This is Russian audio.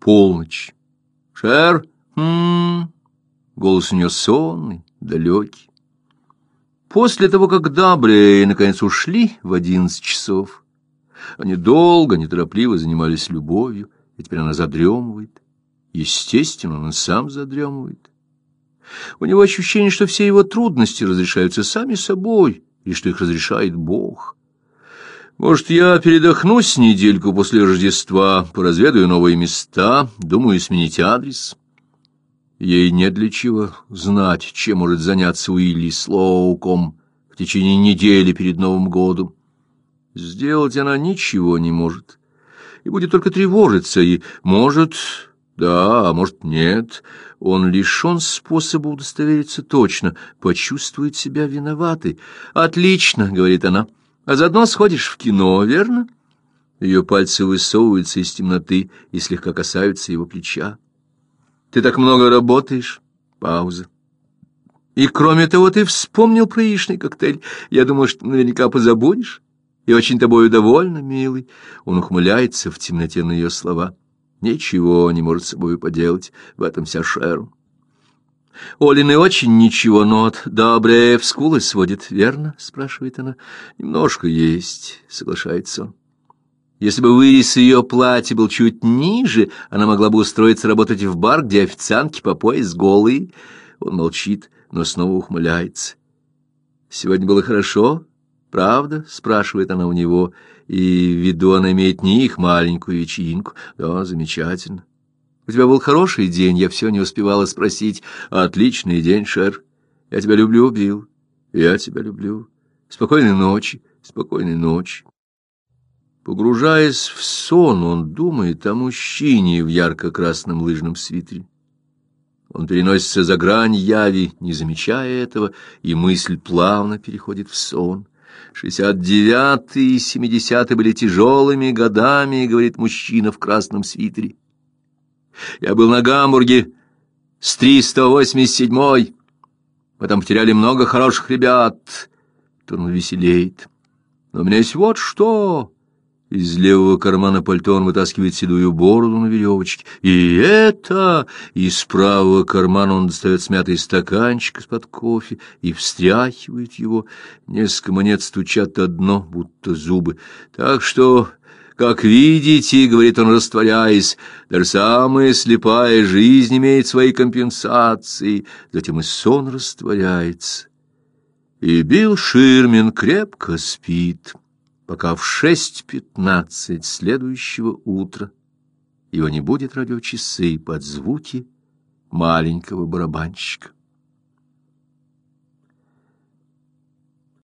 Полночь. Шер, м, -м, голос у нее сонный, далекий. После того, как Дабри наконец ушли в одиннадцать часов, они долго, неторопливо занимались любовью, и теперь она задремывает. Естественно, он сам задремывает. У него ощущение, что все его трудности разрешаются сами собой, и что их разрешает Бог. Может, я передохнусь недельку после Рождества, поразведаю новые места, думаю сменить адрес. Ей нет для чего знать, чем может заняться Уилли Слоуком в течение недели перед Новым годом. Сделать она ничего не может, и будет только тревожиться, и, может, да, а может, нет, он лишен способа удостовериться точно, почувствует себя виноватой. «Отлично», — говорит она, — а заодно сходишь в кино, верно? Ее пальцы высовываются из темноты и слегка касаются его плеча. Ты так много работаешь. Пауза. И кроме того, ты вспомнил про яичный коктейль. Я думал, что наверняка позабудешь. И очень тобою довольна, милый. Он ухмыляется в темноте на ее слова. Ничего не может с собой поделать. В этом вся Шерон. Олины очень ничего, но от добрее в скулы сводит, верно? — спрашивает она. — Немножко есть, — соглашается он. Если бы вырез ее платья был чуть ниже, она могла бы устроиться работать в бар, где официантки по пояс голые. Он молчит, но снова ухмыляется. «Сегодня было хорошо, правда?» — спрашивает она у него, и в виду она имеет не их маленькую вечеринку. «Да, замечательно. У тебя был хороший день, я все не успевала спросить. Отличный день, Шер. Я тебя люблю, Билл. Я тебя люблю. Спокойной ночи, спокойной ночи. Погружаясь в сон, он думает о мужчине в ярко-красном лыжном свитере. Он переносится за грань яви, не замечая этого, и мысль плавно переходит в сон. Шестьдесят девятые и семидесятые были тяжелыми годами, говорит мужчина в красном свитере. Я был на Гамбурге с 387-й. Мы там потеряли много хороших ребят. То он веселеет. Но у меня есть вот что. Из левого кармана пальто он вытаскивает седую бороду на веревочке. И это... Из правого кармана он достает смятый стаканчик из-под кофе и встряхивает его. Несколько монет стучат одно, будто зубы. Так что как видите, — говорит он, растворяясь, — даже самая слепая жизнь имеет свои компенсации. Затем и сон растворяется. И Билл Ширмин крепко спит, пока в шесть пятнадцать следующего утра его не будет радиочасы под звуки маленького барабанщика.